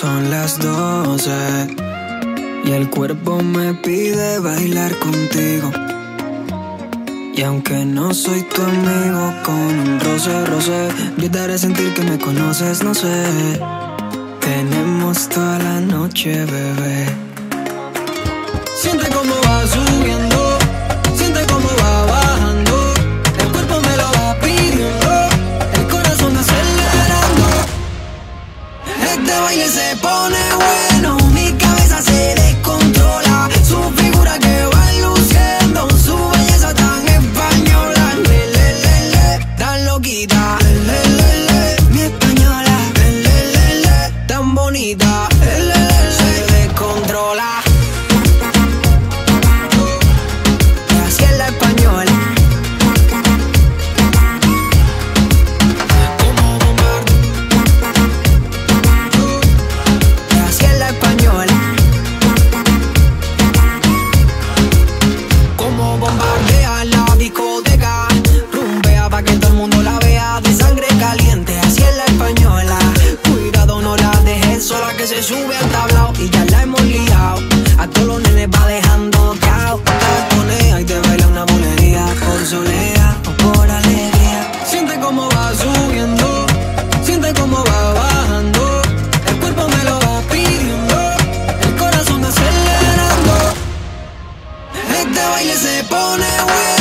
Son las doce y el cuerpo me pide bailar contigo. Y aunque no soy tu amigo, con un roce, roce, yo te haré sentir que me conoces, no sé. Tenemos toda la noche, bebé. Siente cómo va subiendo Este baile se pone bueno, mi cabeza se descontrola. Su figura que va luciendo, su belleza tan española. Le, le, le, le tan loquita. Le, le, le, le, mi española. Le, le, le, le, tan bonita. te baile se pone.